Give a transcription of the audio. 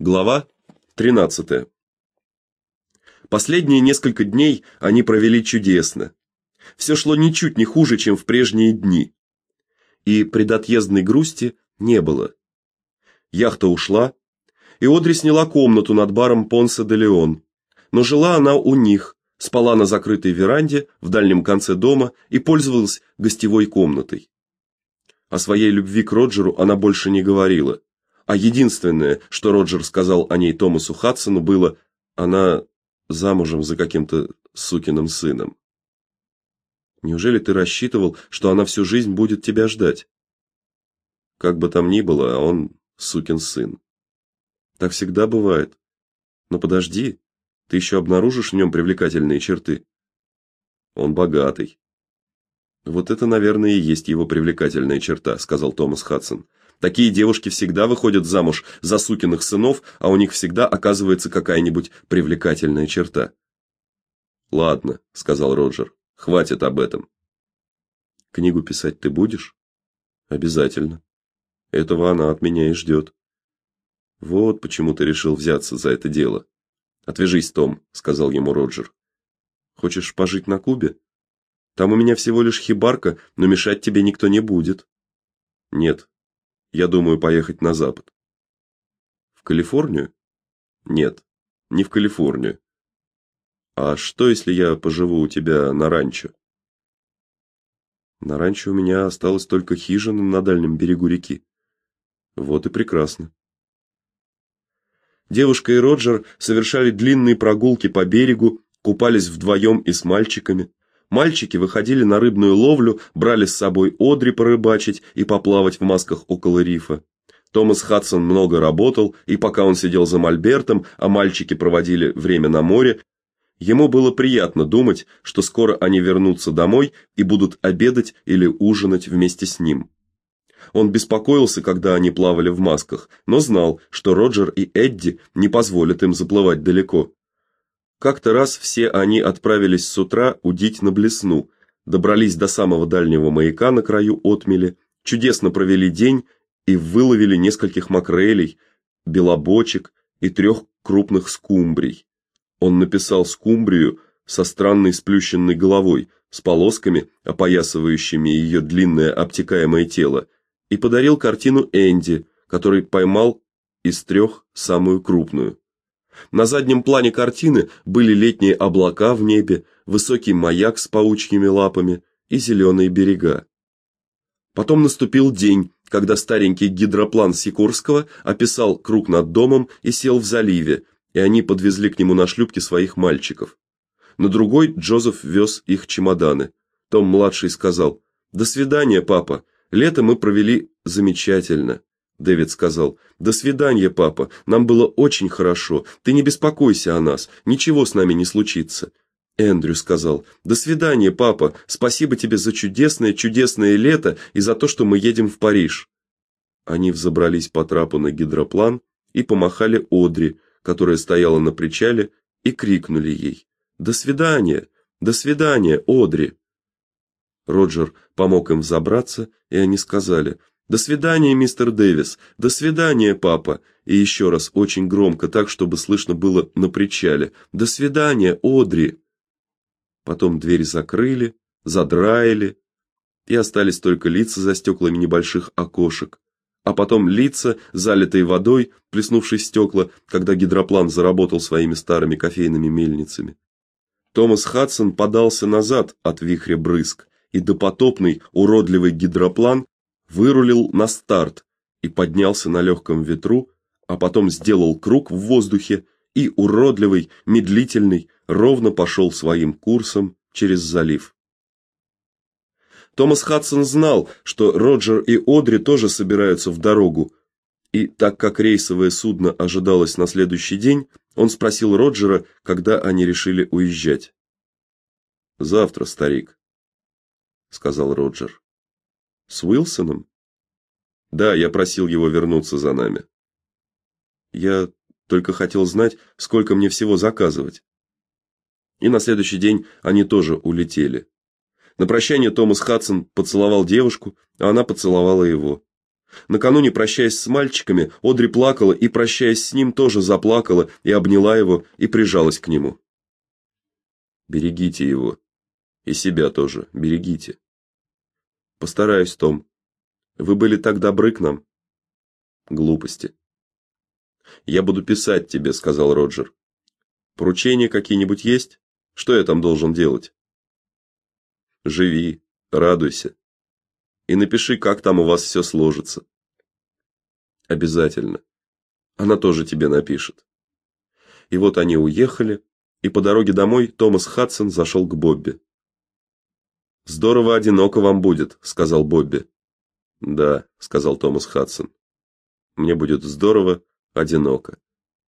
Глава 13. Последние несколько дней они провели чудесно. Все шло ничуть не хуже, чем в прежние дни. И предотъездной грусти не было. Яхта ушла, и Одри сняла комнату над баром Понса де Леон. Но жила она у них, спала на закрытой веранде в дальнем конце дома и пользовалась гостевой комнатой. О своей любви к Роджеру она больше не говорила. А единственное, что Роджер сказал о ней Томасу Хадсону, было: она замужем за каким-то сукиным сыном. Неужели ты рассчитывал, что она всю жизнь будет тебя ждать? Как бы там ни было, а он сукин сын. Так всегда бывает. Но подожди, ты еще обнаружишь в нем привлекательные черты. Он богатый. Вот это, наверное, и есть его привлекательная черта, сказал Томас Хадсон. Такие девушки всегда выходят замуж за сукиных сынов, а у них всегда оказывается какая-нибудь привлекательная черта. Ладно, сказал Роджер. Хватит об этом. Книгу писать ты будешь? Обязательно. Этого она от меня и ждет. Вот почему ты решил взяться за это дело. Отвяжись, Том, сказал ему Роджер. Хочешь пожить на Кубе? Там у меня всего лишь хибарка, но мешать тебе никто не будет. Нет, я думаю поехать на запад. В Калифорнию? Нет, не в Калифорнию. А что, если я поживу у тебя на ранчо? На ранчо у меня осталась только хижина на дальнем берегу реки. Вот и прекрасно. Девушка и Роджер совершали длинные прогулки по берегу, купались вдвоем и с мальчиками. Мальчики выходили на рыбную ловлю, брали с собой одри порыбачить и поплавать в масках около рифа. Томас Хадсон много работал, и пока он сидел за мольбертом, а мальчики проводили время на море, ему было приятно думать, что скоро они вернутся домой и будут обедать или ужинать вместе с ним. Он беспокоился, когда они плавали в масках, но знал, что Роджер и Эдди не позволят им заплывать далеко. Как-то раз все они отправились с утра удить на блесну, добрались до самого дальнего маяка на краю отмели, чудесно провели день и выловили нескольких макрелей, белобочек и трех крупных скумбрий. Он написал скумбрию со странной сплющенной головой, с полосками, опоясывающими ее длинное обтекаемое тело, и подарил картину Энди, который поймал из трех самую крупную. На заднем плане картины были летние облака в небе, высокий маяк с паучьими лапами и зеленые берега. Потом наступил день, когда старенький гидроплан Сикорского описал круг над домом и сел в заливе, и они подвезли к нему на шлюпке своих мальчиков. На другой Джозеф вез их чемоданы. Том младший сказал: "До свидания, папа. Лето мы провели замечательно". Дэвид сказал: "До свидания, папа. Нам было очень хорошо. Ты не беспокойся о нас. Ничего с нами не случится". Эндрю сказал: "До свидания, папа. Спасибо тебе за чудесное, чудесное лето и за то, что мы едем в Париж". Они взобрались по трапу на гидроплан и помахали Одри, которая стояла на причале, и крикнули ей: "До свидания! До свидания, Одри!" Роджер помог им взобраться, и они сказали: до свидания, мистер Дэвис. До свидания, папа. И еще раз очень громко, так чтобы слышно было на причале. До свидания, Одри. Потом дверь закрыли, задраили, и остались только лица за стеклами небольших окошек. А потом лица, залитые водой, плеснувшей стекла, когда гидроплан заработал своими старыми кофейными мельницами. Томас Хадсон подался назад от вихря брызг, и допотопный уродливый гидроплан вырулил на старт и поднялся на легком ветру, а потом сделал круг в воздухе и уродливый, медлительный, ровно пошел своим курсом через залив. Томас Хадсон знал, что Роджер и Одри тоже собираются в дорогу, и так как рейсовое судно ожидалось на следующий день, он спросил Роджера, когда они решили уезжать. Завтра, старик, сказал Роджер. С Уилсоном? Да, я просил его вернуться за нами. Я только хотел знать, сколько мне всего заказывать. И на следующий день они тоже улетели. На прощание Томас Хадсон поцеловал девушку, а она поцеловала его. Накануне, прощаясь с мальчиками, Одри плакала и, прощаясь с ним, тоже заплакала и обняла его и прижалась к нему. Берегите его. И себя тоже берегите. Постараюсь, Том. Вы были так добры к нам. Глупости. Я буду писать тебе, сказал Роджер. Поручения какие-нибудь есть? Что я там должен делать? Живи, радуйся. И напиши, как там у вас все сложится. Обязательно. Она тоже тебе напишет. И вот они уехали, и по дороге домой Томас Хадсон зашел к Бобби. Здорово одиноко вам будет, сказал Бобби. Да, сказал Томас Хадсон. Мне будет здорово одиноко.